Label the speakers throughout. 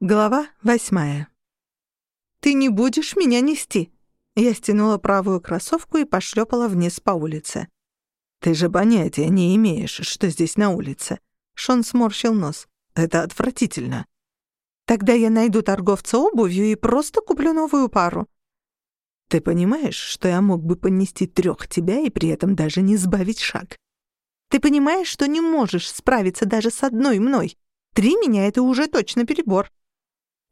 Speaker 1: Глава восьмая. «Ты не будешь меня нести!» Я стянула правую кроссовку и пошлепала вниз по улице. «Ты же понятия не имеешь, что здесь на улице». Шон сморщил нос. «Это отвратительно». «Тогда я найду торговца обувью и просто куплю новую пару». «Ты понимаешь, что я мог бы понести трёх тебя и при этом даже не сбавить шаг?» «Ты понимаешь, что не можешь справиться даже с одной мной? Три меня — это уже точно перебор».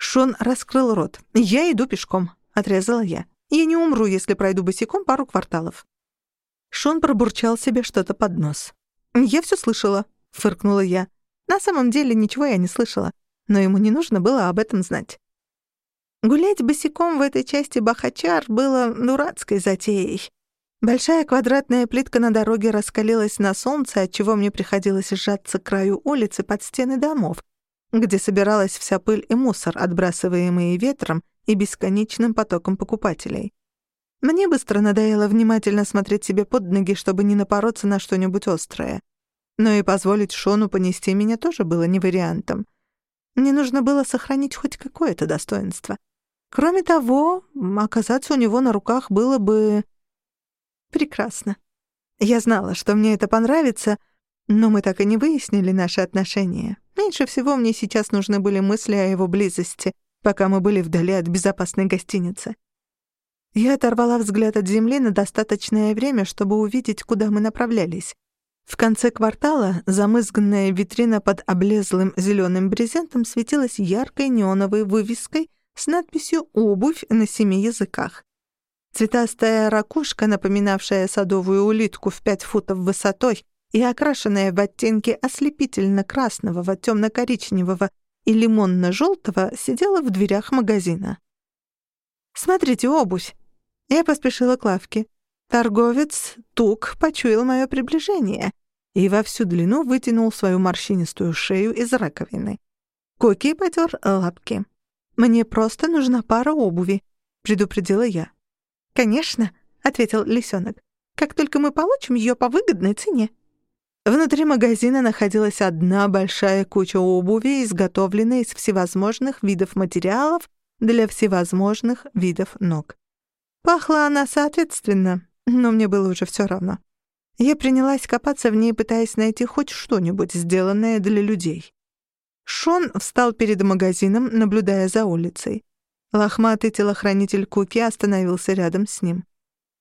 Speaker 1: Шон раскрыл рот. «Я иду пешком», — отрезала я. «Я не умру, если пройду босиком пару кварталов». Шон пробурчал себе что-то под нос. «Я все слышала», — фыркнула я. На самом деле ничего я не слышала, но ему не нужно было об этом знать. Гулять босиком в этой части Бахачар было дурацкой затеей. Большая квадратная плитка на дороге раскалилась на солнце, отчего мне приходилось сжаться к краю улицы под стены домов, где собиралась вся пыль и мусор, отбрасываемые ветром и бесконечным потоком покупателей. Мне быстро надоело внимательно смотреть себе под ноги, чтобы не напороться на что-нибудь острое. Но и позволить Шону понести меня тоже было не вариантом. Мне нужно было сохранить хоть какое-то достоинство. Кроме того, оказаться у него на руках было бы... прекрасно. Я знала, что мне это понравится, но мы так и не выяснили наши отношения. Меньше всего мне сейчас нужны были мысли о его близости, пока мы были вдали от безопасной гостиницы. Я оторвала взгляд от земли на достаточное время, чтобы увидеть, куда мы направлялись. В конце квартала замызганная витрина под облезлым зеленым брезентом светилась яркой неоновой вывеской с надписью «Обувь» на семи языках. Цветастая ракушка, напоминавшая садовую улитку в пять футов высотой, и окрашенная в оттенки ослепительно-красного, темно-коричневого и лимонно-желтого, сидела в дверях магазина. «Смотрите, обувь!» Я поспешила к лавке. Торговец Тук почуял мое приближение и во всю длину вытянул свою морщинистую шею из раковины. Коки потер лапки. «Мне просто нужна пара обуви», — предупредила я. «Конечно», — ответил лисенок. «Как только мы получим ее по выгодной цене». Внутри магазина находилась одна большая куча обуви, изготовленной из всевозможных видов материалов для всевозможных видов ног. Пахла она соответственно, но мне было уже все равно. Я принялась копаться в ней, пытаясь найти хоть что-нибудь, сделанное для людей. Шон встал перед магазином, наблюдая за улицей. Лохматый телохранитель Куки остановился рядом с ним.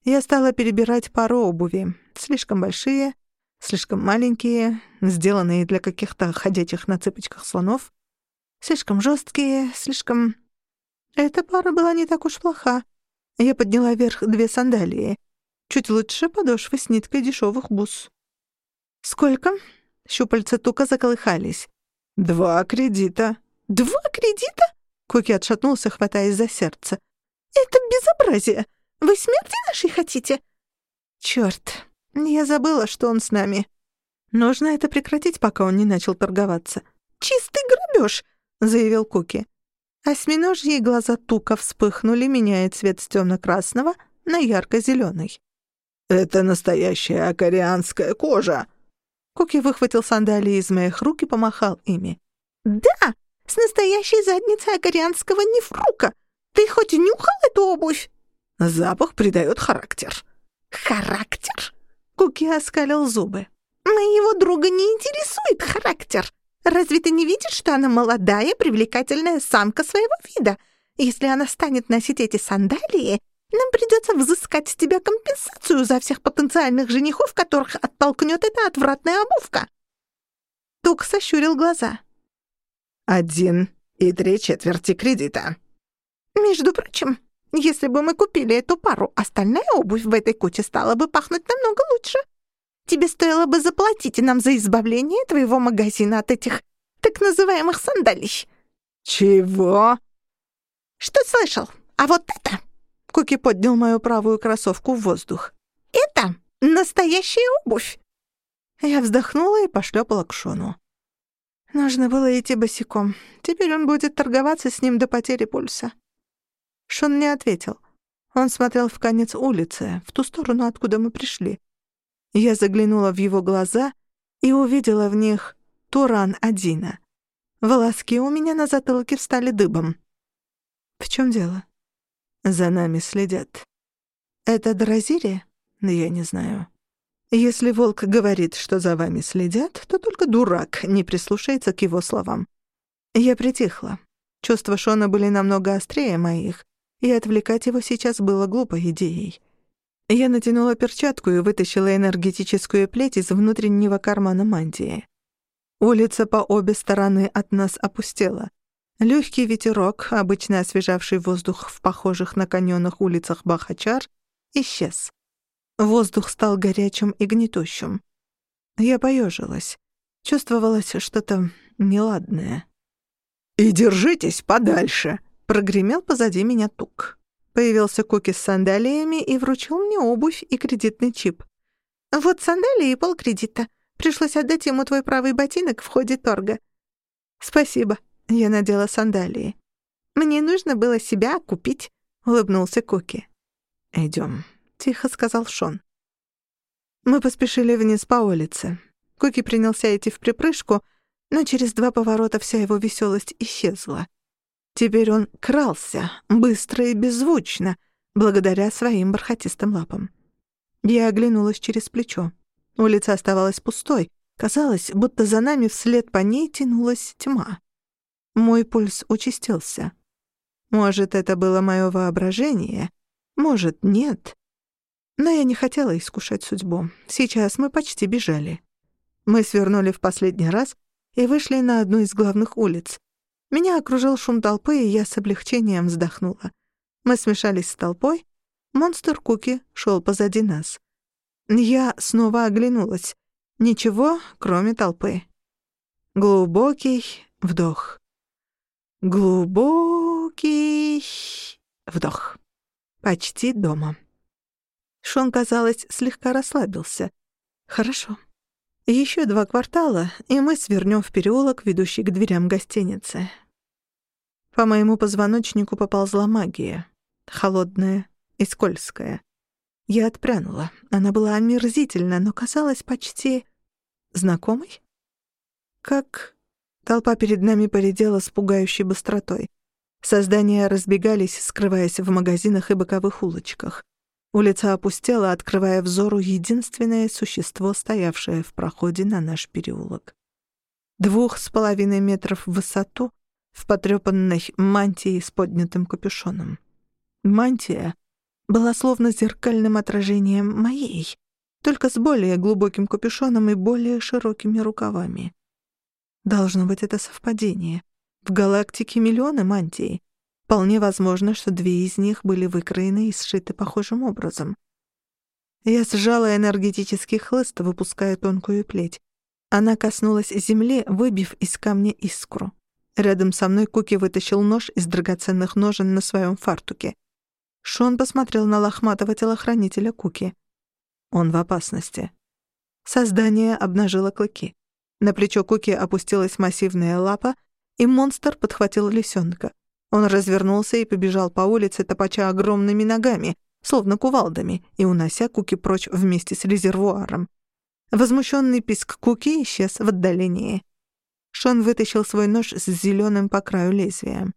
Speaker 1: Я стала перебирать пару обуви, слишком большие, слишком маленькие, сделанные для каких-то ходячих на цыпочках слонов, слишком жесткие, слишком... Эта пара была не так уж плоха. Я подняла вверх две сандалии. Чуть лучше подошвы с ниткой дешевых бус. «Сколько?» Щупальца тука заколыхались. «Два кредита». «Два кредита?» Куки отшатнулся, хватаясь за сердце. «Это безобразие! Вы смерти нашей хотите?» «Чёрт!» Я забыла, что он с нами. Нужно это прекратить, пока он не начал торговаться. «Чистый грабеж!» — заявил Куки. Осьминожьи глаза тука вспыхнули, меняя цвет с темно-красного на ярко-зеленый. «Это настоящая акарианская кожа!» Куки выхватил сандалии из моих рук и помахал ими. «Да, с настоящей задницей акарианского нефрука! Ты хоть нюхал эту обувь?» «Запах придает характер». «Характер?» Куки оскалил зубы. «Моего друга не интересует характер. Разве ты не видишь, что она молодая, привлекательная самка своего вида? Если она станет носить эти сандалии, нам придется взыскать с тебя компенсацию за всех потенциальных женихов, которых оттолкнет эта отвратная обувка». Тук сощурил глаза.
Speaker 2: «Один и три четверти кредита».
Speaker 1: «Между прочим, если бы мы купили эту пару, остальная обувь в этой куче стала бы пахнуть намного лучше. Тебе стоило бы заплатить нам за избавление твоего магазина от этих так называемых сандалий».
Speaker 2: «Чего?»
Speaker 1: «Что слышал? А вот это...» Куки поднял мою правую кроссовку в воздух. «Это настоящая обувь!» Я вздохнула и пошлепала к Шону. Нужно было идти босиком. Теперь он будет торговаться с ним до потери пульса. Шон не ответил. Он смотрел в конец улицы, в ту сторону, откуда мы пришли. Я заглянула в его глаза и увидела в них Туран Адина. Волоски у меня на затылке встали дыбом. «В чем дело?» «За нами следят». «Это Дразири?» «Я не знаю». «Если волк говорит, что за вами следят, то только дурак не прислушается к его словам». Я притихла. Чувства Шона были намного острее моих, и отвлекать его сейчас было глупой идеей. Я натянула перчатку и вытащила энергетическую плеть из внутреннего кармана мантии. Улица по обе стороны от нас опустела. Легкий ветерок, обычно освежавший воздух в похожих на каньонах улицах Бахачар, исчез. Воздух стал горячим и гнетущим. Я поежилась. Чувствовалось что-то неладное.
Speaker 2: «И держитесь подальше!»
Speaker 1: — прогремел позади меня тук. Появился Куки с сандалиями и вручил мне обувь и кредитный чип. «Вот сандалии и полкредита. Пришлось отдать ему твой правый ботинок в ходе торга». «Спасибо», — я надела сандалии. «Мне нужно было себя купить», — улыбнулся Куки. «Идём», — тихо сказал Шон. Мы поспешили вниз по улице. Куки принялся идти в припрыжку, но через два поворота вся его веселость исчезла. Теперь он крался, быстро и беззвучно, благодаря своим бархатистым лапам. Я оглянулась через плечо. Улица оставалась пустой. Казалось, будто за нами вслед по ней тянулась тьма. Мой пульс участился. Может, это было мое воображение, может, нет. Но я не хотела искушать судьбу. Сейчас мы почти бежали. Мы свернули в последний раз и вышли на одну из главных улиц. Меня окружил шум толпы, и я с облегчением вздохнула. Мы смешались с толпой. Монстр Куки шел позади нас. Я снова оглянулась. Ничего, кроме толпы. Глубокий вдох. Глубокий вдох. Почти дома. Шон, казалось, слегка расслабился. Хорошо. Еще два квартала, и мы свернем в переулок, ведущий к дверям гостиницы. По моему позвоночнику поползла магия. Холодная и скользкая. Я отпрянула. Она была омерзительна, но казалась почти... знакомой? Как... Толпа перед нами поредела с пугающей быстротой. Создания разбегались, скрываясь в магазинах и боковых улочках. Улица опустела, открывая взору единственное существо, стоявшее в проходе на наш переулок. Двух с половиной метров в высоту, в потрёпанной мантии с поднятым капюшоном. Мантия была словно зеркальным отражением моей, только с более глубоким капюшоном и более широкими рукавами. Должно быть, это совпадение. В галактике миллионы мантий. Вполне возможно, что две из них были выкроены и сшиты похожим образом. Я сжала энергетический хлыст, выпуская тонкую плеть. Она коснулась земли, выбив из камня искру. Рядом со мной Куки вытащил нож из драгоценных ножен на своем фартуке. Шон посмотрел на лохматого телохранителя Куки. Он в опасности. Создание обнажило клыки. На плечо Куки опустилась массивная лапа, и монстр подхватил лисенка. Он развернулся и побежал по улице, топача огромными ногами, словно кувалдами, и унося Куки прочь вместе с резервуаром. Возмущенный писк Куки исчез в отдалении. Шон вытащил свой нож с зеленым по краю лезвием.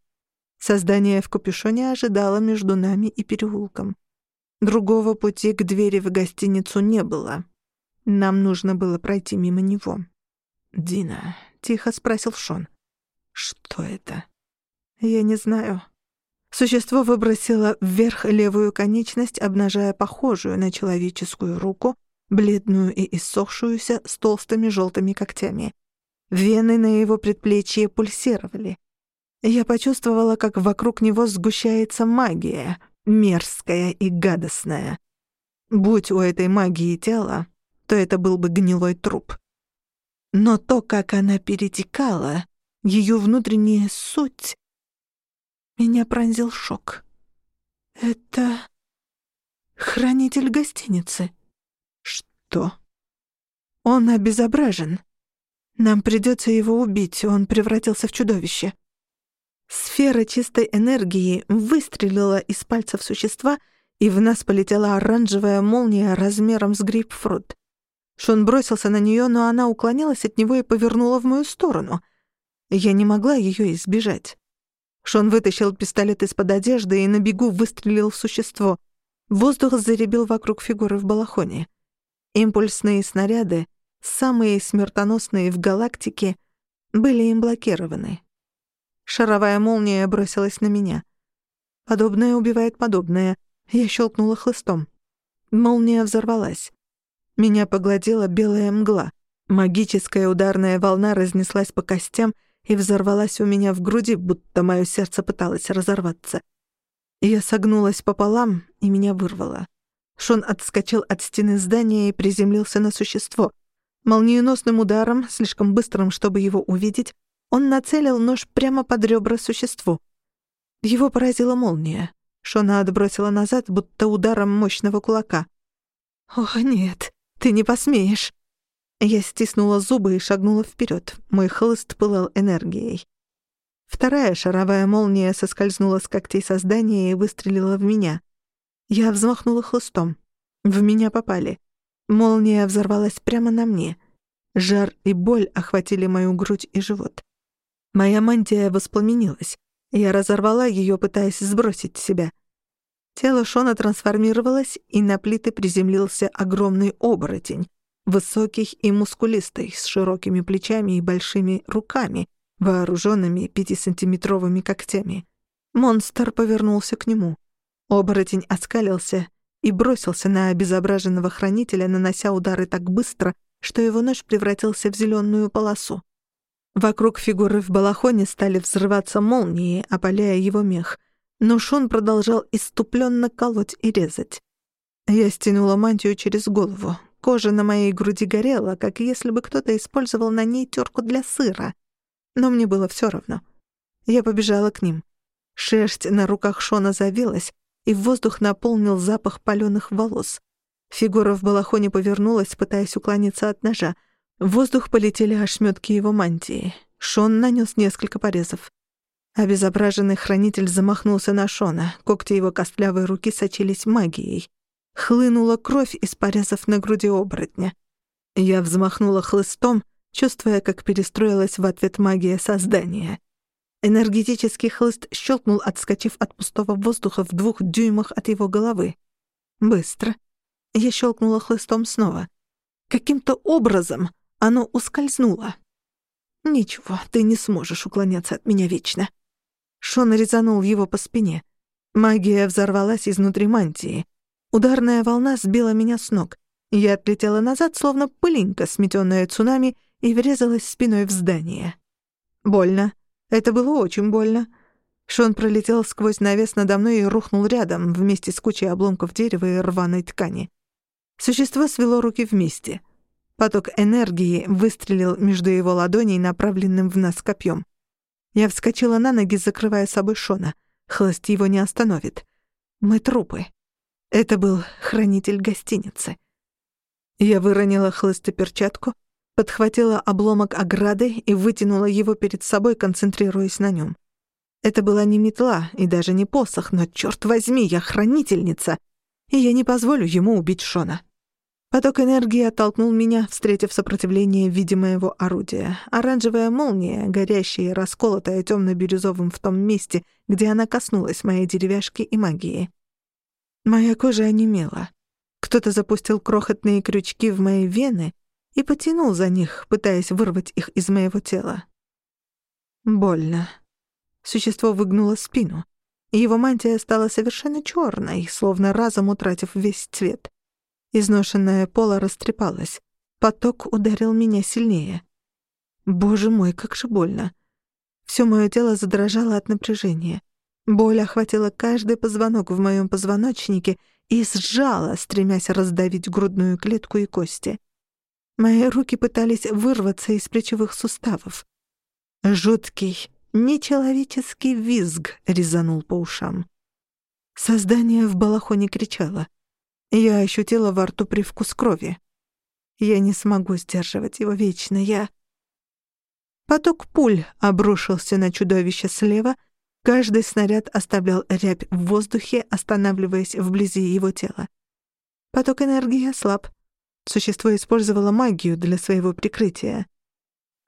Speaker 1: Создание в капюшоне ожидало между нами и переулком. Другого пути к двери в гостиницу не было. Нам нужно было пройти мимо него. «Дина», — тихо спросил Шон. «Что это?» «Я не знаю». Существо выбросило вверх левую конечность, обнажая похожую на человеческую руку, бледную и иссохшуюся, с толстыми желтыми когтями. Вены на его предплечье пульсировали. Я почувствовала, как вокруг него сгущается магия, мерзкая и гадостная. Будь у этой магии тело, то это был бы гнилой труп. Но то, как она перетекала, ее внутренняя суть... Меня пронзил шок. Это... хранитель гостиницы. Что? Он обезображен. Нам придется его убить, он превратился в чудовище. Сфера чистой энергии выстрелила из пальцев существа, и в нас полетела оранжевая молния размером с грейпфрут. Шон бросился на нее, но она уклонилась от него и повернула в мою сторону. Я не могла ее избежать. Шон вытащил пистолет из-под одежды и на бегу выстрелил в существо. Воздух заребил вокруг фигуры в балахоне. Импульсные снаряды, самые смертоносные в галактике, были им блокированы. Шаровая молния бросилась на меня. Подобное убивает подобное. Я щелкнула хлыстом. Молния взорвалась. Меня погладила белая мгла. Магическая ударная волна разнеслась по костям и взорвалась у меня в груди, будто мое сердце пыталось разорваться. Я согнулась пополам, и меня вырвало. Шон отскочил от стены здания и приземлился на существо. Молниеносным ударом, слишком быстрым, чтобы его увидеть, он нацелил нож прямо под ребра существу. Его поразила молния. Шона отбросила назад, будто ударом мощного кулака. «О, нет, ты не посмеешь!» Я стиснула зубы и шагнула вперед. Мой хлыст пылал энергией. Вторая шаровая молния соскользнула с когтей создания и выстрелила в меня. Я взмахнула хлыстом. В меня попали. Молния взорвалась прямо на мне. Жар и боль охватили мою грудь и живот. Моя мантия воспламенилась. Я разорвала ее, пытаясь сбросить себя. Тело Шона трансформировалось, и на плиты приземлился огромный оборотень, высокий и мускулистый, с широкими плечами и большими руками, вооруженными пятисантиметровыми когтями. Монстр повернулся к нему. Оборотень оскалился и бросился на обезображенного хранителя, нанося удары так быстро, что его нож превратился в зеленую полосу. Вокруг фигуры в балахоне стали взрываться молнии, опаляя его мех, но Шон продолжал иступленно колоть и резать. Я стянула мантию через голову. Кожа на моей груди горела, как если бы кто-то использовал на ней терку для сыра. Но мне было все равно. Я побежала к ним. Шерсть на руках Шона завилась, и воздух наполнил запах палёных волос. Фигура в балахоне повернулась, пытаясь уклониться от ножа. В воздух полетели ошметки его мантии. Шон нанес несколько порезов. Обезображенный хранитель замахнулся на Шона. Когти его костлявой руки сочились магией. Хлынула кровь из порезов на груди оборотня. Я взмахнула хлыстом, чувствуя, как перестроилась в ответ магия создания. Энергетический хлыст щелкнул, отскочив от пустого воздуха в двух дюймах от его головы. Быстро. Я щелкнула хлыстом снова. Каким-то образом оно ускользнуло. «Ничего, ты не сможешь уклоняться от меня вечно». Шон резанул его по спине. Магия взорвалась изнутри мантии. Ударная волна сбила меня с ног. Я отлетела назад, словно пылинка, сметённая цунами, и врезалась спиной в здание. Больно. Это было очень больно. Шон пролетел сквозь навес надо мной и рухнул рядом, вместе с кучей обломков дерева и рваной ткани. Существо свело руки вместе. Поток энергии выстрелил между его ладоней, направленным в нас копьем. Я вскочила на ноги, закрывая собой Шона. Хлыст его не остановит. Мы трупы. Это был хранитель гостиницы. Я выронила хлыст перчатку, подхватила обломок ограды и вытянула его перед собой, концентрируясь на нем. Это была не метла и даже не посох, но, черт возьми, я хранительница, и я не позволю ему убить Шона. Поток энергии оттолкнул меня, встретив сопротивление в виде моего орудия. Оранжевая молния, горящая и расколотая тёмно-бирюзовым в том месте, где она коснулась моей деревяшки и магии. Моя кожа онемела. Кто-то запустил крохотные крючки в мои вены и потянул за них, пытаясь вырвать их из моего тела. Больно. Существо выгнуло спину. Его мантия стала совершенно чёрной, словно разом утратив весь цвет. Изношенное поло растрепалось. Поток ударил меня сильнее. Боже мой, как же больно. Всё моё тело задрожало от напряжения. Боль охватила каждый позвонок в моем позвоночнике и сжала, стремясь раздавить грудную клетку и кости. Мои руки пытались вырваться из плечевых суставов. Жуткий, нечеловеческий визг резанул по ушам. Создание в балахоне кричало. Я ощутила во рту привкус крови. Я не смогу сдерживать его вечно, я... Поток пуль обрушился на чудовище слева, Каждый снаряд оставлял рябь в воздухе, останавливаясь вблизи его тела. Поток энергии ослаб. Существо использовало магию для своего прикрытия.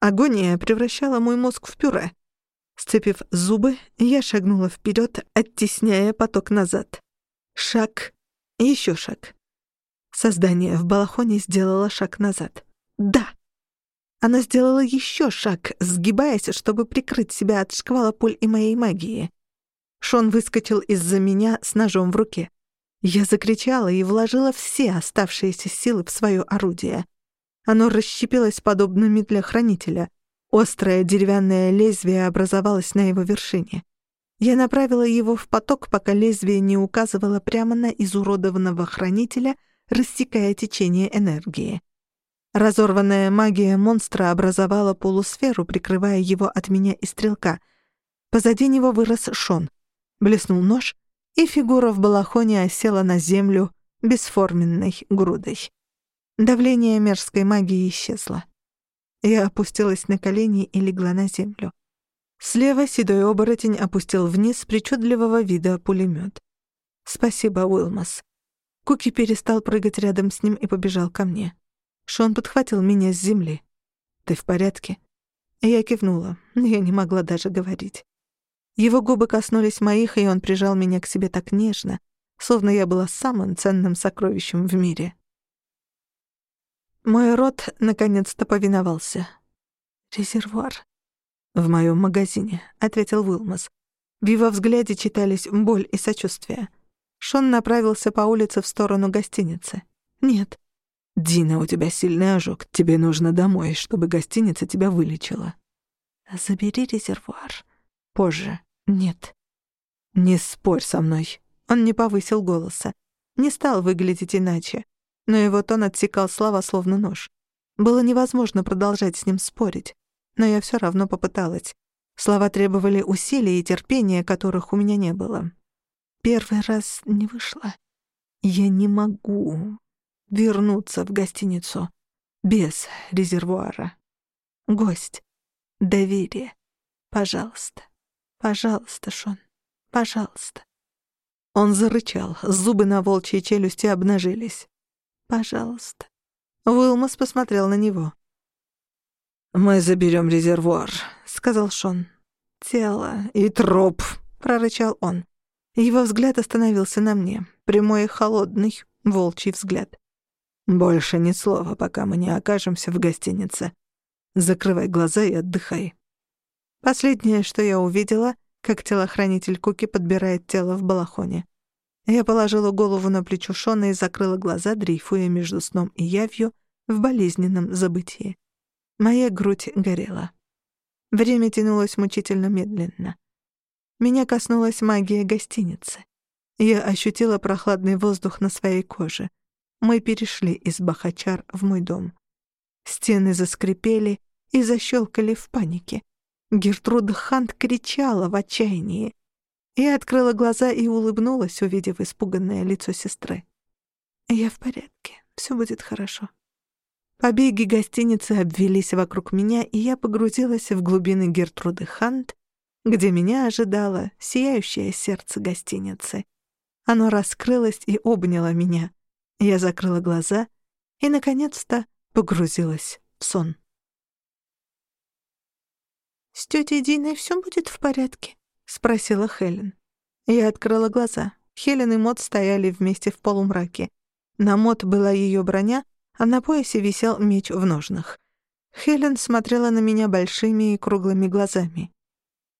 Speaker 1: Агония превращала мой мозг в пюре. Сцепив зубы, я шагнула вперед, оттесняя поток назад. Шаг, еще шаг. Создание в балахоне сделало шаг назад. Да! Она сделала еще шаг, сгибаясь, чтобы прикрыть себя от шквала пуль и моей магии. Шон выскочил из-за меня с ножом в руке. Я закричала и вложила все оставшиеся силы в свое орудие. Оно расщепилось подобно метле хранителя. Острое деревянное лезвие образовалось на его вершине. Я направила его в поток, пока лезвие не указывало прямо на изуродованного хранителя, рассекая течение энергии. Разорванная магия монстра образовала полусферу, прикрывая его от меня и стрелка. Позади него вырос Шон. Блеснул нож, и фигура в балахоне осела на землю бесформенной грудой. Давление мерзкой магии исчезло. Я опустилась на колени и легла на землю. Слева седой оборотень опустил вниз причудливого вида пулемет. «Спасибо, Уилмас». Куки перестал прыгать рядом с ним и побежал ко мне. Шон подхватил меня с земли. «Ты в порядке?» Я кивнула. Я не могла даже говорить. Его губы коснулись моих, и он прижал меня к себе так нежно, словно я была самым ценным сокровищем в мире. Мой рот наконец-то повиновался. «Резервуар». «В моем магазине», — ответил Уилмас. В его взгляде читались боль и сочувствие. Шон направился по улице в сторону гостиницы. «Нет». «Дина, у тебя сильный ожог. Тебе нужно домой, чтобы гостиница тебя вылечила». «Забери резервуар. Позже». «Нет». «Не спорь со мной». Он не повысил голоса. Не стал выглядеть иначе. Но его тон отсекал слова словно нож. Было невозможно продолжать с ним спорить. Но я всё равно попыталась. Слова требовали усилий и терпения, которых у меня не было. Первый раз не вышло. Я не могу вернуться в гостиницу без резервуара. Гость. Доверие. Пожалуйста. Пожалуйста, Шон, пожалуйста. Он зарычал, зубы на волчьей челюсти обнажились. Пожалуйста. Уилмас посмотрел на него. «Мы заберем резервуар», — сказал Шон. «Тело и троп», — прорычал он. Его взгляд остановился на мне, прямой и холодный, волчий взгляд. «Больше ни слова, пока мы не окажемся в гостинице. Закрывай глаза и отдыхай». Последнее, что я увидела, как телохранитель Куки подбирает тело в балахоне. Я положила голову на плечо Шона и закрыла глаза, дрейфуя между сном и явью в болезненном забытии. Моя грудь горела. Время тянулось мучительно медленно. Меня коснулась магия гостиницы. Я ощутила прохладный воздух на своей коже. Мы перешли из Бахачар в мой дом. Стены заскрипели и защелкали в панике. Гертруда Хант кричала в отчаянии. Я открыла глаза и улыбнулась, увидев испуганное лицо сестры. «Я в порядке, все будет хорошо». Побеги гостиницы обвелись вокруг меня, и я погрузилась в глубины Гертруды Хант, где меня ожидало сияющее сердце гостиницы. Оно раскрылось и обняло меня. Я закрыла глаза и, наконец-то, погрузилась в сон. «С тетей Диной все будет в порядке?» — спросила Хелен. Я открыла глаза. Хелен и Мот стояли вместе в полумраке. На Мот была ее броня, а на поясе висел меч в ножнах. Хелен смотрела на меня большими и круглыми глазами.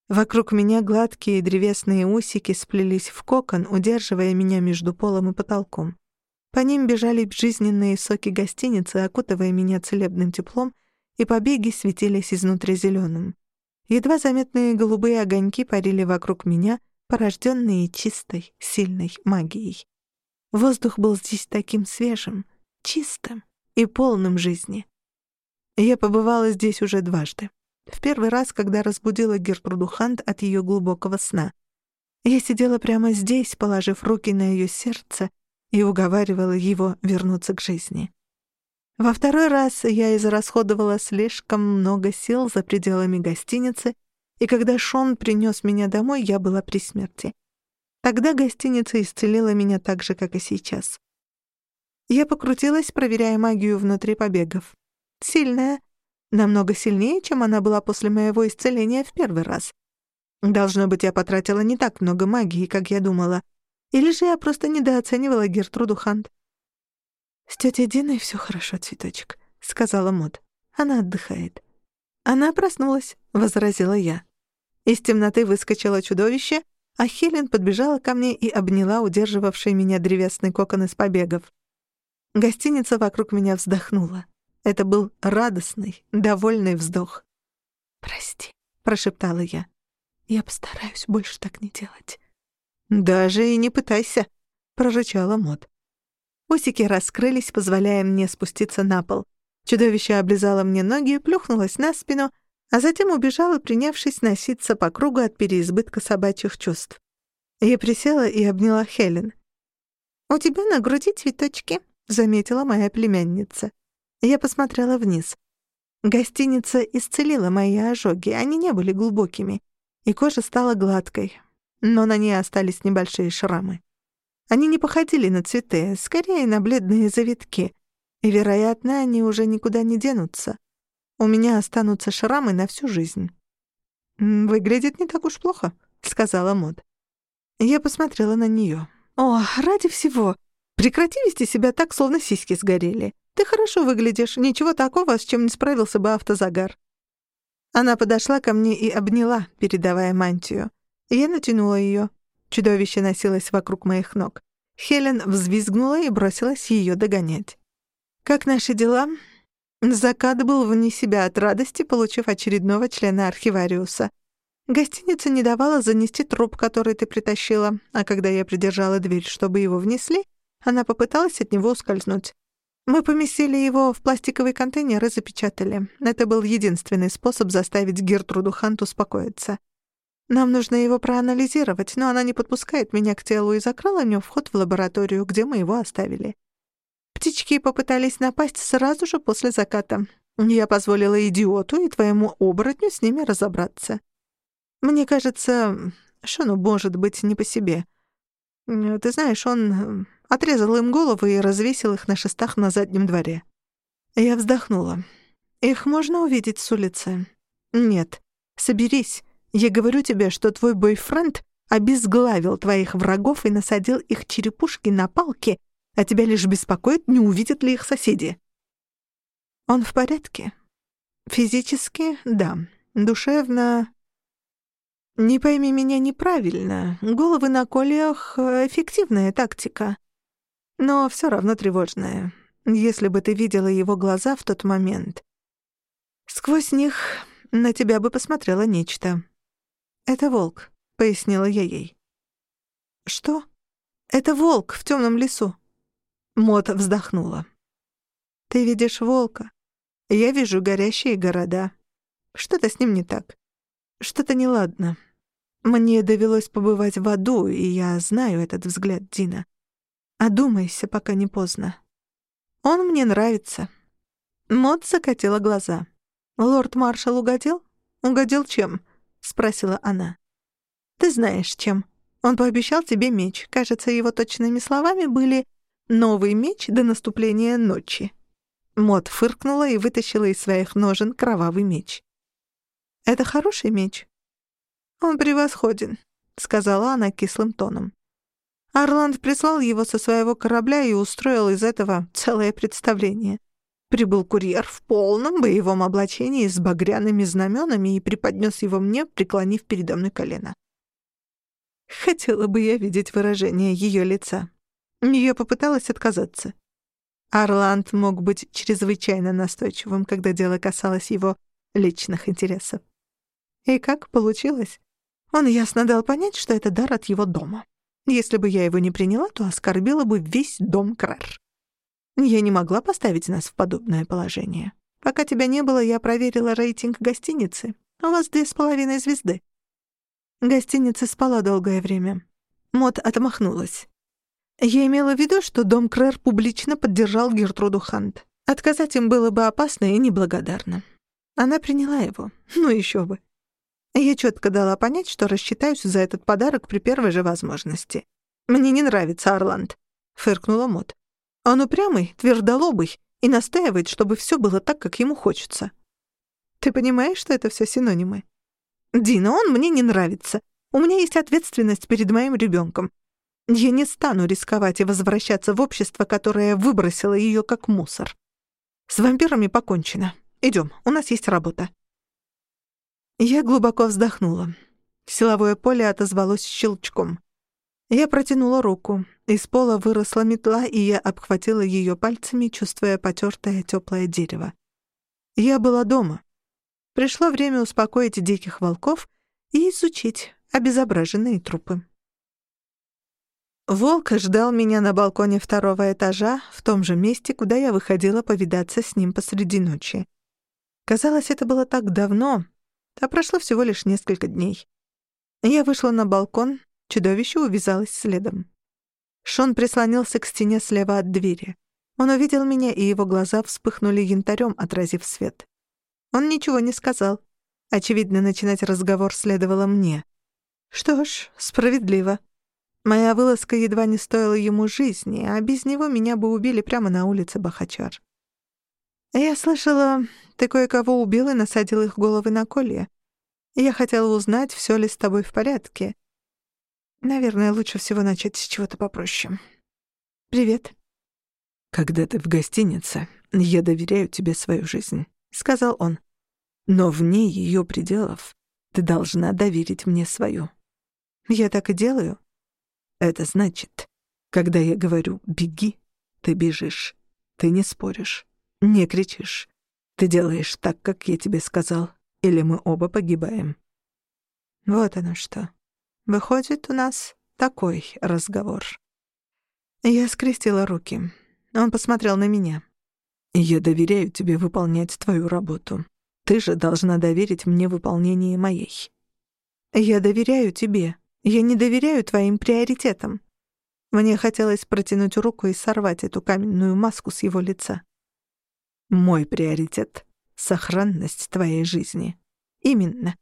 Speaker 1: Вокруг меня гладкие древесные усики сплелись в кокон, удерживая меня между полом и потолком. По ним бежали жизненные соки гостиницы, окутывая меня целебным теплом, и побеги светились изнутри зеленым. Едва заметные голубые огоньки парили вокруг меня, порожденные чистой, сильной магией. Воздух был здесь таким свежим, чистым и полным жизни. Я побывала здесь уже дважды. В первый раз, когда разбудила Гертруду Хант от ее глубокого сна. Я сидела прямо здесь, положив руки на ее сердце, и уговаривала его вернуться к жизни. Во второй раз я израсходовала слишком много сил за пределами гостиницы, и когда Шон принес меня домой, я была при смерти. Тогда гостиница исцелила меня так же, как и сейчас. Я покрутилась, проверяя магию внутри побегов. Сильная, Намного сильнее, чем она была после моего исцеления в первый раз. Должно быть, я потратила не так много магии, как я думала. Или же я просто недооценивала Гертруду Хант. «С тетей Диной все хорошо, цветочек», — сказала Мод. «Она отдыхает». «Она проснулась», — возразила я. Из темноты выскочило чудовище, а Хелен подбежала ко мне и обняла удерживавший меня древесный кокон из побегов. Гостиница вокруг меня вздохнула. Это был радостный, довольный вздох. «Прости», — прошептала я. «Я постараюсь больше так не делать». «Даже и не пытайся», — прорычала Мот. Усики раскрылись, позволяя мне спуститься на пол. Чудовище облизало мне ноги, плюхнулось на спину, а затем убежало, принявшись носиться по кругу от переизбытка собачьих чувств. Я присела и обняла Хелен. «У тебя на груди цветочки», — заметила моя племянница. Я посмотрела вниз. Гостиница исцелила мои ожоги, они не были глубокими, и кожа стала гладкой, но на ней остались небольшие шрамы. Они не походили на цветы, скорее на бледные завитки, и, вероятно, они уже никуда не денутся. У меня останутся шрамы на всю жизнь. «Выглядит не так уж плохо», — сказала Мод. Я посмотрела на неё. «О, ради всего! Прекрати вести себя так, словно сиськи сгорели. Ты хорошо выглядишь, ничего такого, с чем не справился бы автозагар». Она подошла ко мне и обняла, передавая мантию. Я натянула ее. Чудовище носилось вокруг моих ног. Хелен взвизгнула и бросилась ее догонять. «Как наши дела?» Закат был вне себя от радости, получив очередного члена архивариуса. Гостиница не давала занести труп, который ты притащила, а когда я придержала дверь, чтобы его внесли, она попыталась от него ускользнуть. Мы поместили его в пластиковый контейнер и запечатали. Это был единственный способ заставить Гертруду Хант успокоиться. Нам нужно его проанализировать, но она не подпускает меня к телу и закрыла мне вход в лабораторию, где мы его оставили. Птички попытались напасть сразу же после заката. Я позволила идиоту и твоему оборотню с ними разобраться. Мне кажется, Шону может быть не по себе. Ты знаешь, он Отрезал им головы и развесил их на шестах на заднем дворе. Я вздохнула. «Их можно увидеть с улицы?» «Нет. Соберись. Я говорю тебе, что твой бойфренд обезглавил твоих врагов и насадил их черепушки на палки, а тебя лишь беспокоит, не увидят ли их соседи». «Он в порядке?» «Физически — да. Душевно — не пойми меня неправильно. Головы на кольях — эффективная тактика но все равно тревожная. Если бы ты видела его глаза в тот момент. Сквозь них на тебя бы посмотрело нечто. «Это волк», — пояснила я ей. «Что?» «Это волк в темном лесу». Мот вздохнула. «Ты видишь волка. Я вижу горящие города. Что-то с ним не так. Что-то неладно. Мне довелось побывать в аду, и я знаю этот взгляд Дина. Одумайся, пока не поздно. Он мне нравится». Мод закатила глаза. «Лорд-маршал угодил? Угодил чем?» — спросила она. «Ты знаешь, чем. Он пообещал тебе меч. Кажется, его точными словами были «новый меч до наступления ночи». Мод фыркнула и вытащила из своих ножен кровавый меч. «Это хороший меч?» «Он превосходен», — сказала она кислым тоном. Орланд прислал его со своего корабля и устроил из этого целое представление. Прибыл курьер в полном боевом облачении с багряными знаменами и преподнес его мне, преклонив передо мной колено. Хотела бы я видеть выражение ее лица. Я попыталась отказаться. Орланд мог быть чрезвычайно настойчивым, когда дело касалось его личных интересов. И как получилось? Он ясно дал понять, что это дар от его дома. Если бы я его не приняла, то оскорбила бы весь дом Крэр. Я не могла поставить нас в подобное положение. Пока тебя не было, я проверила рейтинг гостиницы. У вас две с половиной звезды. Гостиница спала долгое время. Мот отмахнулась. Я имела в виду, что дом Крэр публично поддержал Гертруду Хант. Отказать им было бы опасно и неблагодарно. Она приняла его. Ну еще бы. Я четко дала понять, что рассчитаюсь за этот подарок при первой же возможности. «Мне не нравится Орланд», — фыркнула Мот. «Он упрямый, твердолобый и настаивает, чтобы все было так, как ему хочется». Ты понимаешь, что это все синонимы? Дина, он мне не нравится. У меня есть ответственность перед моим ребенком. Я не стану рисковать и возвращаться в общество, которое выбросило ее как мусор. С вампирами покончено. Идем, у нас есть работа. Я глубоко вздохнула. Силовое поле отозвалось щелчком. Я протянула руку. Из пола выросла метла, и я обхватила ее пальцами, чувствуя потертое теплое дерево. Я была дома. Пришло время успокоить диких волков и изучить обезображенные трупы. Волк ждал меня на балконе второго этажа, в том же месте, куда я выходила повидаться с ним посреди ночи. Казалось, это было так давно, а прошло всего лишь несколько дней. Я вышла на балкон, чудовище увязалось следом. Шон прислонился к стене слева от двери. Он увидел меня, и его глаза вспыхнули янтарем, отразив свет. Он ничего не сказал. Очевидно, начинать разговор следовало мне. Что ж, справедливо. Моя вылазка едва не стоила ему жизни, а без него меня бы убили прямо на улице Бахачар. Я слышала, ты кое-кого убил и насадил их головы на колья. Я хотела узнать, все ли с тобой в порядке. Наверное, лучше всего начать с чего-то попроще. Привет.
Speaker 2: Когда ты в гостинице, я доверяю тебе свою жизнь, сказал он. Но вне ее пределов ты должна доверить мне свою.
Speaker 1: Я так и делаю.
Speaker 2: Это значит, когда я говорю «беги», ты бежишь. Ты не споришь, не кричишь. Ты делаешь так, как я тебе сказал, или мы оба погибаем.
Speaker 1: Вот оно что. Выходит, у нас такой разговор. Я скрестила руки. Он посмотрел на меня.
Speaker 2: «Я доверяю тебе выполнять твою работу. Ты же должна доверить мне выполнение моей».
Speaker 1: «Я доверяю тебе. Я не доверяю твоим приоритетам». Мне хотелось протянуть руку и сорвать эту каменную маску с его лица.
Speaker 2: «Мой приоритет — сохранность твоей жизни».
Speaker 1: «Именно.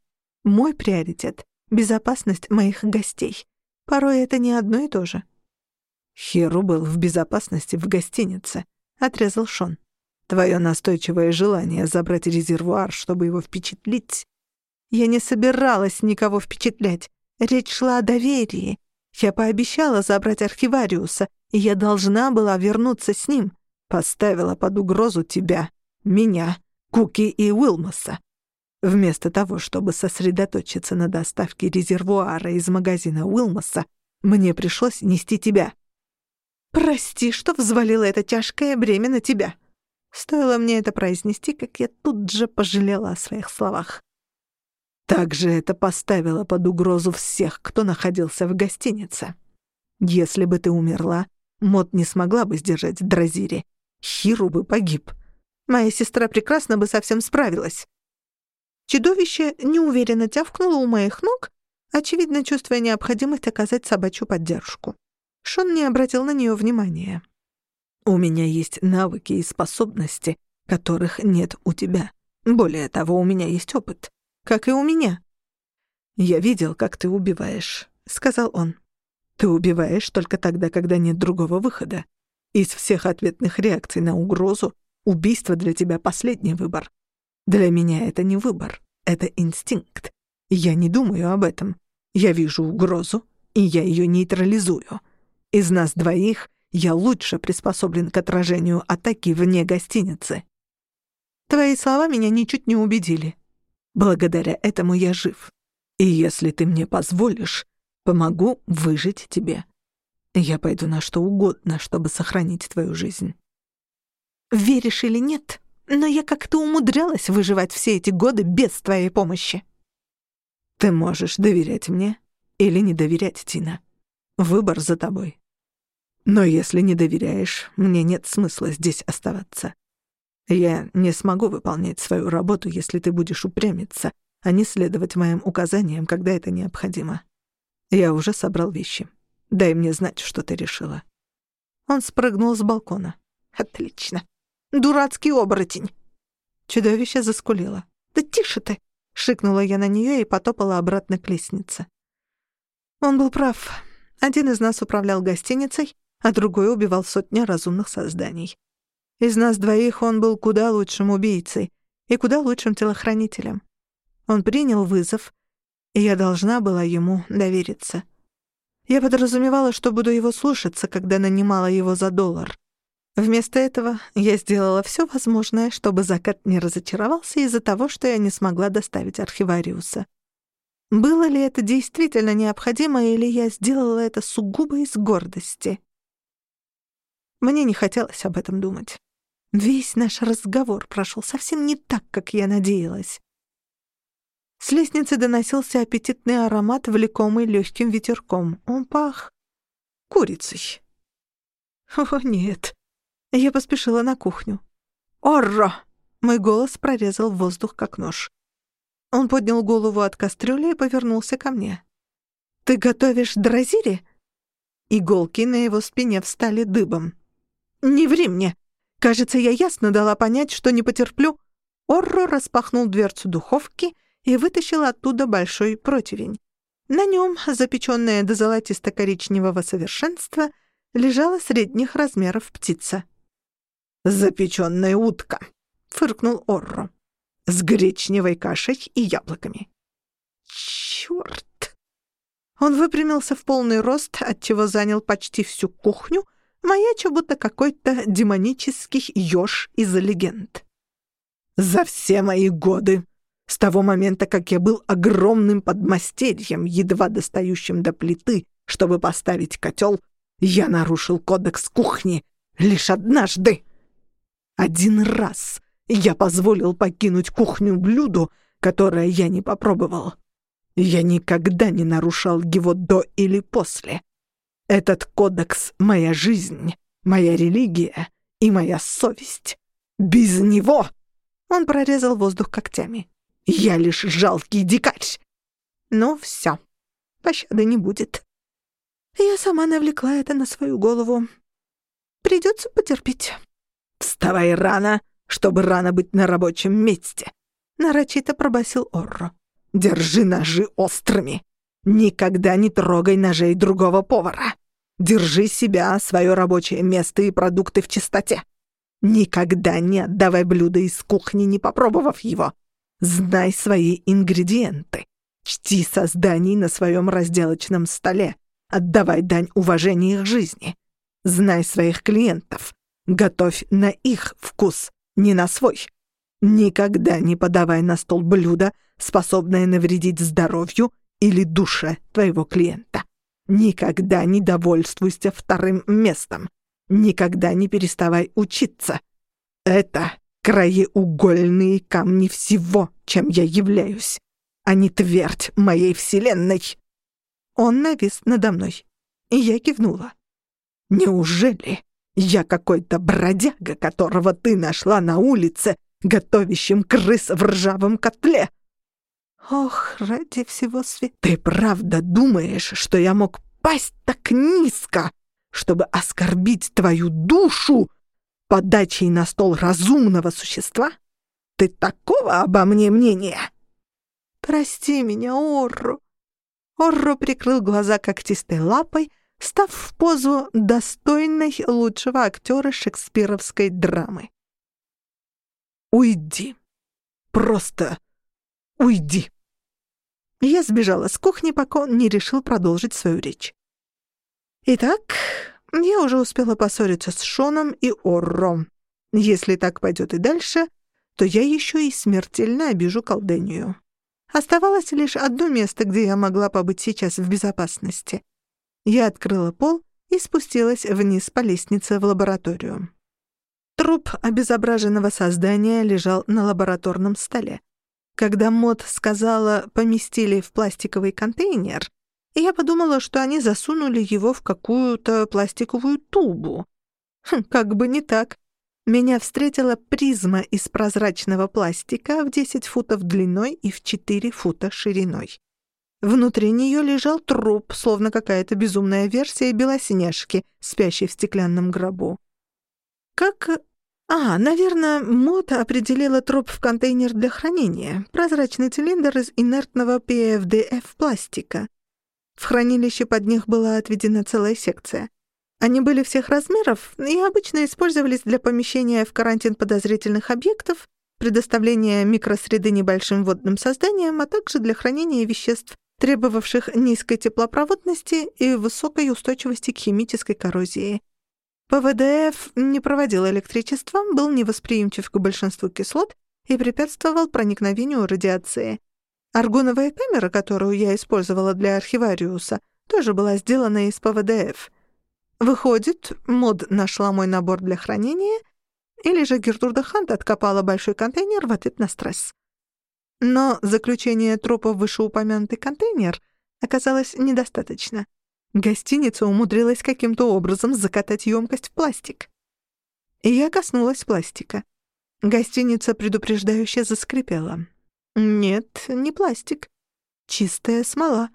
Speaker 1: Мой приоритет — безопасность моих гостей. Порой это не одно и то же».
Speaker 2: «Херу был в безопасности в гостинице», — отрезал Шон. «Твое настойчивое желание забрать резервуар, чтобы его впечатлить...»
Speaker 1: «Я не собиралась никого впечатлять. Речь шла о доверии. Я пообещала забрать архивариуса, и я должна была вернуться с ним.
Speaker 2: Поставила под угрозу тебя, меня, Куки и Уилмоса. Вместо того, чтобы сосредоточиться на доставке резервуара из магазина Уилмоса, мне пришлось нести тебя.
Speaker 1: «Прости, что взвалила это тяжкое бремя на тебя». Стоило мне это произнести, как я тут же пожалела о своих словах.
Speaker 2: Также это поставило под угрозу всех, кто находился в гостинице. Если бы ты умерла, Мот не смогла бы сдержать Дразири. Хиру бы погиб.
Speaker 1: Моя сестра прекрасно бы совсем справилась. Чудовище неуверенно тявкнуло у моих ног, очевидно, чувствуя необходимость оказать собачью поддержку. Шон не обратил на нее внимания.
Speaker 2: «У меня есть навыки и способности, которых нет у тебя. Более того, у меня есть опыт, как и у меня». «Я видел, как ты убиваешь», — сказал он. «Ты убиваешь только тогда, когда нет другого выхода. Из всех ответных реакций на угрозу убийство для тебя — последний выбор. Для меня это не выбор, это инстинкт. Я не думаю об этом. Я вижу угрозу, и я ее нейтрализую. Из нас двоих я лучше приспособлен к отражению атаки вне гостиницы.
Speaker 1: Твои слова меня ничуть не убедили.
Speaker 2: Благодаря этому я жив. И если ты мне позволишь, помогу выжить тебе. Я пойду на что угодно, чтобы сохранить твою жизнь.
Speaker 1: Веришь или нет, но я как-то умудрялась выживать все эти годы без твоей помощи.
Speaker 2: Ты можешь доверять мне или не доверять, Тина. Выбор за тобой. Но если не доверяешь, мне нет смысла здесь оставаться. Я не смогу выполнять свою работу, если ты будешь упрямиться, а не следовать моим указаниям, когда это необходимо. Я уже собрал вещи. Дай мне знать, что ты решила.
Speaker 1: Он спрыгнул с балкона. Отлично. Дурацкий оборотень!» Чудовище заскулило. «Да тише ты!» — шикнула я на нее и потопала обратно к лестнице. Он был прав. Один из нас управлял гостиницей, а другой убивал сотни разумных созданий. Из нас двоих он был куда лучшим убийцей, и куда лучшим телохранителем. Он принял вызов, и я должна была ему довериться. Я подразумевала, что буду его слушаться, когда нанимала его за доллар. Вместо этого я сделала все возможное, чтобы закат не разочаровался из-за того, что я не смогла доставить архивариуса. Было ли это действительно необходимо, или я сделала это сугубо из гордости? Мне не хотелось об этом думать. Весь наш разговор прошел совсем не так, как я надеялась. С лестницы доносился аппетитный аромат, влекомый легким ветерком. Он пах курицей. О, нет. Я поспешила на кухню. «Орро!» Мой голос прорезал воздух, как нож. Он поднял голову от кастрюли и повернулся ко мне. «Ты готовишь дразири?» Иголки на его спине встали дыбом. «Не ври мне! Кажется, я ясно дала понять, что не потерплю». Орро распахнул дверцу духовки и вытащил оттуда большой противень. На нем, запеченная до золотисто-коричневого совершенства, лежала средних размеров птица. «Запеченная утка», — фыркнул Орро с гречневой кашей и яблоками. Чёрт! Он выпрямился в полный рост, отчего занял почти всю кухню, маяча будто какой-то демонический ёж из легенд. «За все мои годы, с того момента, как я был огромным подмастерьем, едва достающим до плиты, чтобы поставить котел, я нарушил кодекс кухни лишь однажды. Один раз я позволил покинуть кухню блюду, которое я не попробовал. Я никогда не нарушал его до или после. Этот кодекс — моя жизнь, моя религия и моя совесть. Без него он прорезал воздух когтями. Я лишь жалкий дикарь. Ну все, пощады не будет. Я сама навлекла это на свою голову. Придется потерпеть. Вставай рано, чтобы рано быть на рабочем месте», — нарочито пробасил Орро. «Держи ножи острыми. Никогда не трогай ножей другого повара. Держи себя, свое рабочее место и продукты в чистоте. Никогда не отдавай блюдо из кухни, не попробовав его. Знай свои ингредиенты. Чти созданий на своем разделочном столе. Отдавай дань уважения их жизни. Знай своих клиентов. Готовь на их вкус не на свой. Никогда не подавай на стол блюдо, способное навредить здоровью или душе твоего клиента. Никогда не довольствуйся вторым местом. Никогда не переставай учиться. Это краеугольные камни всего, чем я являюсь, а не твердь моей вселенной. Он навис надо мной, и я кивнула. Неужели я какой-то бродяга, которого ты нашла на улице, готовящим крыс в ржавом котле. Ох, ради всего света. Ты правда думаешь, что я мог пасть так низко, чтобы оскорбить твою душу подачей на стол разумного существа? Ты такого обо мне мнения? Прости меня, Орру. Орро прикрыл глаза когтистой лапой, став в позу достойной лучшего актера шекспировской драмы. «Уйди! Просто уйди!» Я сбежала с кухни, пока он не решил продолжить свою речь. Итак, я уже успела поссориться с Шоном и Орро. Если так пойдет и дальше, то я еще и смертельно обижу колдению. Оставалось лишь одно место, где я могла побыть сейчас в безопасности — я открыла пол и спустилась вниз по лестнице в лабораторию. Труп обезображенного создания лежал на лабораторном столе. Когда Мод сказала «поместили в пластиковый контейнер», я подумала, что они засунули его в какую-то пластиковую тубу. Хм, как бы не так. Меня встретила призма из прозрачного пластика в 10 футов длиной и в 4 фута шириной. Внутри нее лежал труп, словно какая-то безумная версия Белоснежки, спящей в стеклянном гробу. Как... А, наверное, Мота определила труп в контейнер для хранения. Прозрачный цилиндр из инертного PFDF пластика. В хранилище под них была отведена целая секция. Они были всех размеров и обычно использовались для помещения в карантин подозрительных объектов предоставление микросреды небольшим водным созданиям, а также для хранения веществ, требовавших низкой теплопроводности и высокой устойчивости к химической коррозии. ПВДФ не проводил электричество, был невосприимчив к большинству кислот и препятствовал проникновению радиации. Аргоновая камера, которую я использовала для архивариуса, тоже была сделана из ПВДФ. Выходит, мод нашла мой набор для хранения, или же Гертруда Хант откопала большой контейнер в ответ на стресс. Но заключение трупа в вышеупомянутый контейнер оказалось недостаточно. Гостиница умудрилась каким-то образом закатать емкость в пластик. И я коснулась пластика. Гостиница предупреждающе заскрипела. Нет, не пластик. Чистая смола.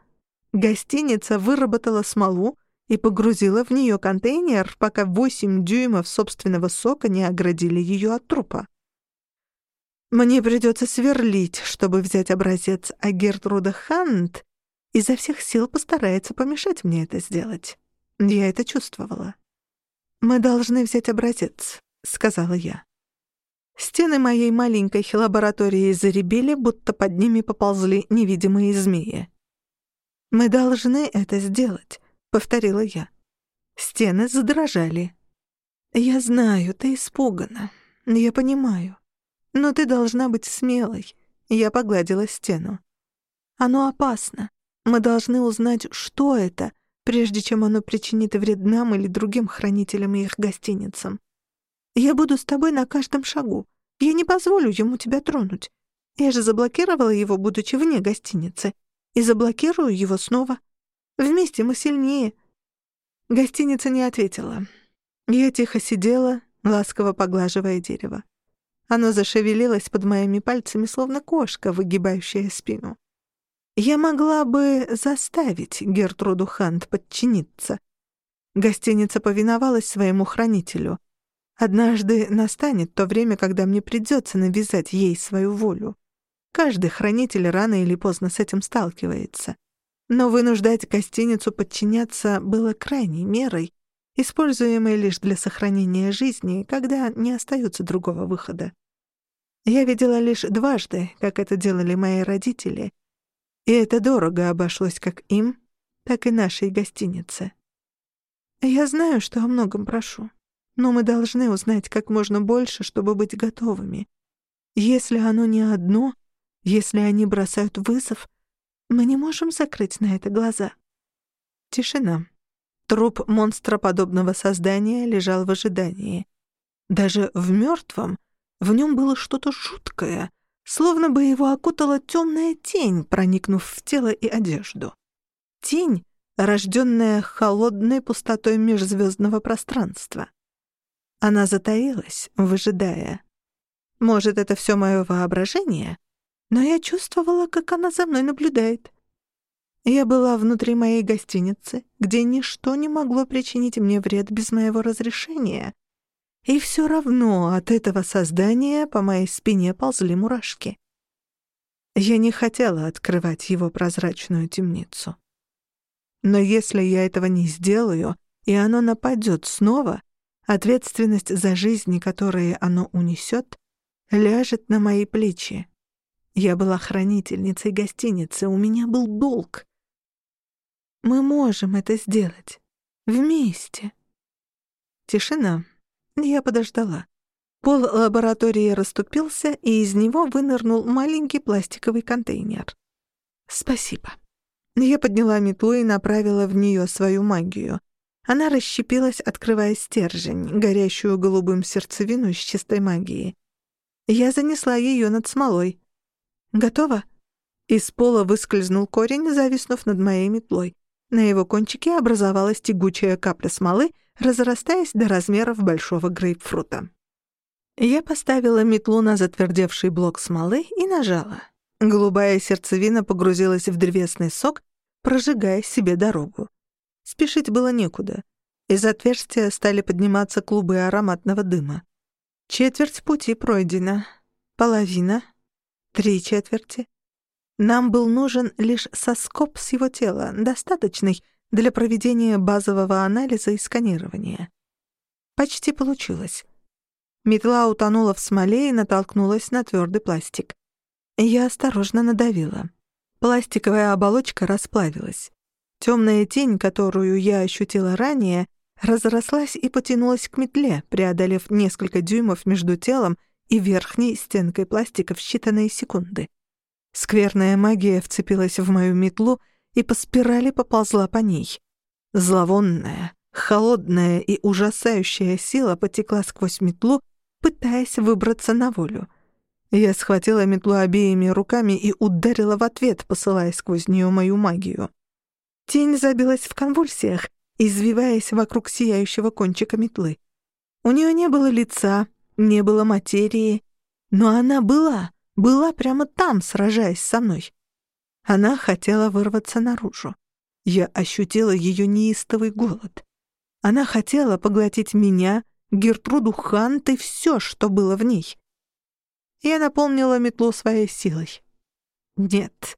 Speaker 1: Гостиница выработала смолу и погрузила в нее контейнер, пока 8 дюймов собственного сока не оградили ее от трупа. Мне придется сверлить, чтобы взять образец, а Гертруда Хант изо всех сил постарается помешать мне это сделать. Я это чувствовала. «Мы должны взять образец», — сказала я. Стены моей маленькой лаборатории заребели, будто под ними поползли невидимые змеи. «Мы должны это сделать», — повторила я. Стены задрожали. «Я знаю, ты испугана. Я понимаю. Но ты должна быть смелой. Я погладила стену. Оно опасно. Мы должны узнать, что это, прежде чем оно причинит вред нам или другим хранителям и их гостиницам. Я буду с тобой на каждом шагу. Я не позволю ему тебя тронуть. Я же заблокировала его, будучи вне гостиницы, и заблокирую его снова. Вместе мы сильнее. Гостиница не ответила. Я тихо сидела, ласково поглаживая дерево. Оно зашевелилось под моими пальцами, словно кошка, выгибающая спину. Я могла бы заставить Гертруду Хант подчиниться. Гостиница повиновалась своему хранителю. Однажды настанет то время, когда мне придется навязать ей свою волю. Каждый хранитель рано или поздно с этим сталкивается. Но вынуждать гостиницу подчиняться было крайней мерой, используемой лишь для сохранения жизни, когда не остается другого выхода. Я видела лишь дважды, как это делали мои родители, и это дорого обошлось как им, так и нашей гостинице. Я знаю, что о многом прошу, но мы должны узнать как можно больше, чтобы быть готовыми. Если оно не одно, если они бросают вызов, мы не можем закрыть на это глаза. Тишина. Труп монстроподобного создания лежал в ожидании. Даже в мертвом — в нем было что-то жуткое, словно бы его окутала темная тень, проникнув в тело и одежду. Тень, рожденная холодной пустотой межзвездного пространства. Она затаилась, выжидая. Может, это все мое воображение, но я чувствовала, как она за мной наблюдает. Я была внутри моей гостиницы, где ничто не могло причинить мне вред без моего разрешения, и все равно от этого создания по моей спине ползли мурашки. Я не хотела открывать его прозрачную темницу. Но если я этого не сделаю, и оно нападет снова, ответственность за жизни, которые оно унесет, ляжет на мои плечи. Я была хранительницей гостиницы, у меня был долг. Мы можем это сделать. Вместе. Тишина. Я подождала. Пол лаборатории расступился, и из него вынырнул маленький пластиковый контейнер. «Спасибо». Я подняла метлу и направила в нее свою магию. Она расщепилась, открывая стержень, горящую голубым сердцевину из чистой магии. Я занесла ее над смолой. «Готово?» Из пола выскользнул корень, зависнув над моей метлой. На его кончике образовалась тягучая капля смолы, разрастаясь до размеров большого грейпфрута. Я поставила метлу на затвердевший блок смолы и нажала. Голубая сердцевина погрузилась в древесный сок, прожигая себе дорогу. Спешить было некуда. Из отверстия стали подниматься клубы ароматного дыма. Четверть пути пройдена. Половина. Три четверти. Нам был нужен лишь соскоб с его тела, достаточный, для проведения базового анализа и сканирования. Почти получилось. Метла утонула в смоле и натолкнулась на твердый пластик. Я осторожно надавила. Пластиковая оболочка расплавилась. Темная тень, которую я ощутила ранее, разрослась и потянулась к метле, преодолев несколько дюймов между телом и верхней стенкой пластика в считанные секунды. Скверная магия вцепилась в мою метлу и по спирали поползла по ней. Зловонная, холодная и ужасающая сила потекла сквозь метлу, пытаясь выбраться на волю. Я схватила метлу обеими руками и ударила в ответ, посылая сквозь нее мою магию. Тень забилась в конвульсиях, извиваясь вокруг сияющего кончика метлы. У нее не было лица, не было материи, но она была, была прямо там, сражаясь со мной. Она хотела вырваться наружу. Я ощутила ее неистовый голод. Она хотела поглотить меня, Гертруду Хант и все, что было в ней. Я наполнила метлу своей силой. Нет,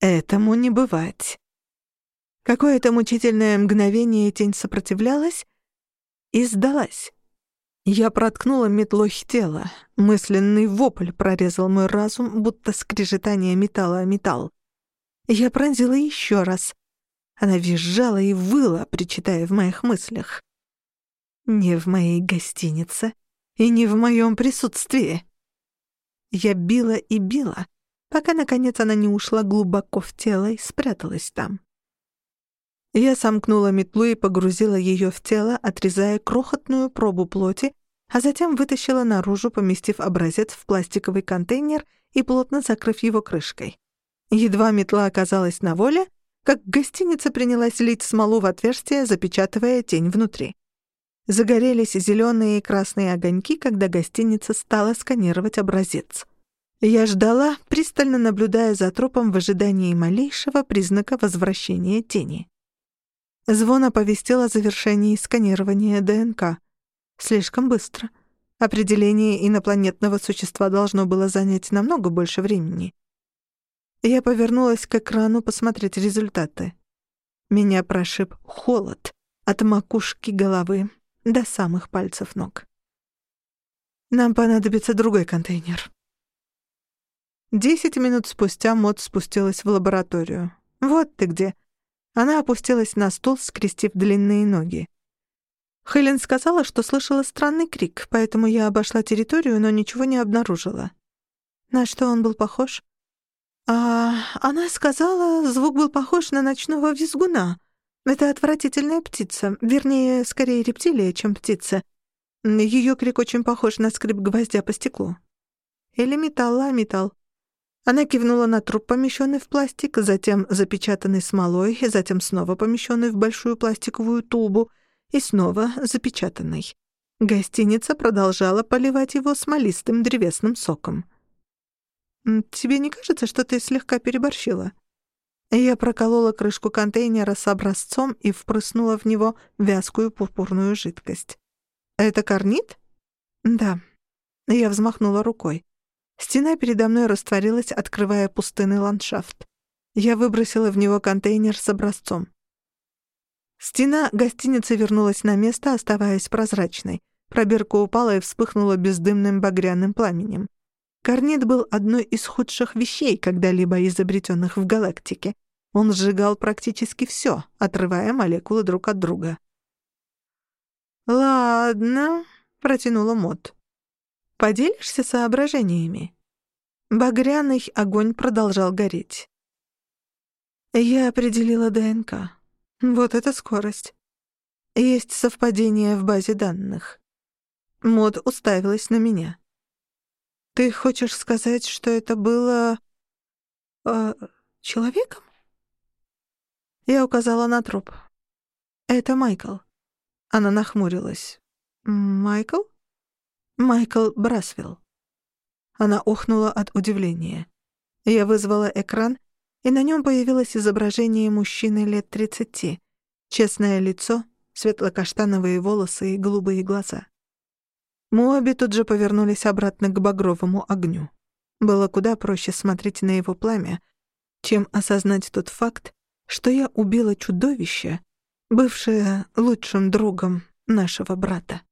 Speaker 1: этому не бывать. Какое-то мучительное мгновение тень сопротивлялась и сдалась. Я проткнула метлой тело. Мысленный вопль прорезал мой разум, будто скрежетание металла о металл. Я пронзила еще раз. Она визжала и выла, причитая в моих мыслях. Не в моей гостинице и не в моем присутствии. Я била и била, пока, наконец, она не ушла глубоко в тело и спряталась там. Я сомкнула метлу и погрузила ее в тело, отрезая крохотную пробу плоти, а затем вытащила наружу, поместив образец в пластиковый контейнер и плотно закрыв его крышкой. Едва метла оказалась на воле, как гостиница принялась лить смолу в отверстие, запечатывая тень внутри. Загорелись зеленые и красные огоньки, когда гостиница стала сканировать образец. Я ждала, пристально наблюдая за трупом в ожидании малейшего признака возвращения тени. Звон оповестил о завершении сканирования ДНК. Слишком быстро. Определение инопланетного существа должно было занять намного больше времени. Я повернулась к экрану посмотреть результаты. Меня прошиб холод от макушки головы до самых пальцев ног. Нам понадобится другой контейнер. Десять минут спустя Мод спустилась в лабораторию. «Вот ты где!» Она опустилась на стул, скрестив длинные ноги. Хелен сказала, что слышала странный крик, поэтому я обошла территорию, но ничего не обнаружила. На что он был похож? А она сказала, звук был похож на ночного визгуна. Это отвратительная птица, вернее, скорее рептилия, чем птица. Ее крик очень похож на скрип гвоздя по стеклу. Или металл, а. Она кивнула на труп, помещенный в пластик, затем запечатанный смолой, затем снова помещенный в большую пластиковую тубу, и снова запечатанный. Гостиница продолжала поливать его смолистым древесным соком. «Тебе не кажется, что ты слегка переборщила?» Я проколола крышку контейнера с образцом и впрыснула в него вязкую пурпурную жидкость. «Это корнит?» «Да». Я взмахнула рукой. Стена передо мной растворилась, открывая пустынный ландшафт. Я выбросила в него контейнер с образцом. Стена гостиницы вернулась на место, оставаясь прозрачной. Пробирка упала и вспыхнула бездымным багряным пламенем. Корнит был одной из худших вещей, когда-либо изобретенных в галактике. Он сжигал практически все, отрывая молекулы друг от друга. «Ладно», — протянула Мот. «Поделишься соображениями?» Багряный огонь продолжал гореть. Я определила ДНК. Вот это скорость. Есть совпадение в базе данных. Мод уставилась на меня. Ты хочешь сказать, что это было... Э, человеком? Я указала на труп. Это Майкл. Она нахмурилась. Майкл? Майкл Брасвилл. Она охнула от удивления. Я вызвала экран, и на нем появилось изображение мужчины лет тридцати. Честное лицо, светло-каштановые волосы и голубые глаза. Мы обе тут же повернулись обратно к багровому огню. Было куда проще смотреть на его пламя, чем осознать тот факт, что я убила чудовище, бывшее лучшим другом нашего брата.